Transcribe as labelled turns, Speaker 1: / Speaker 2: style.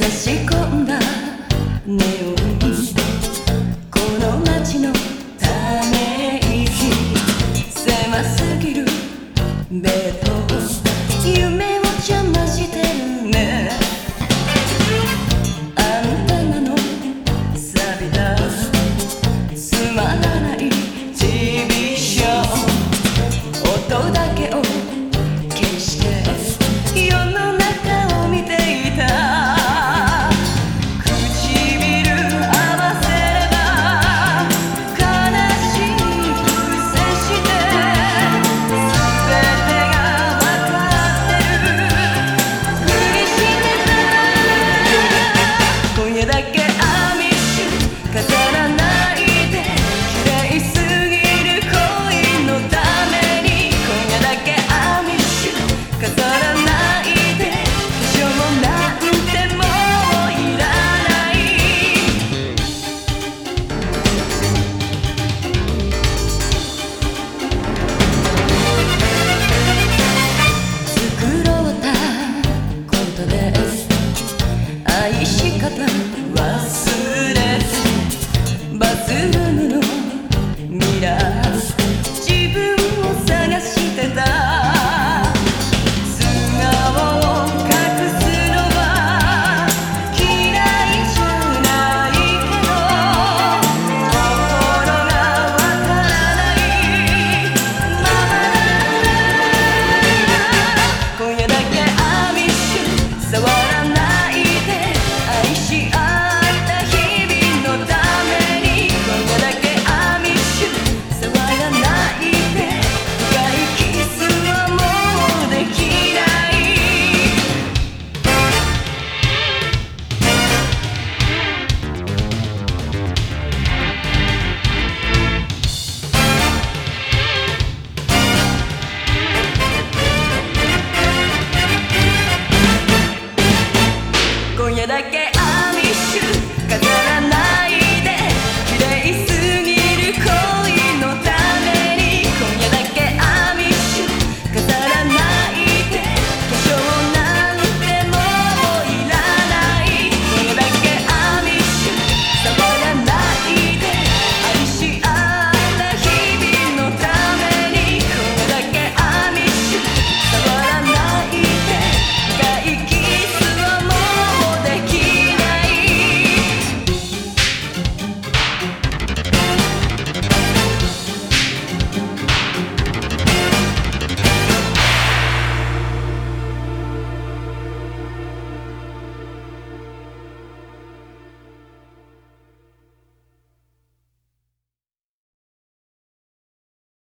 Speaker 1: 差し込んだ。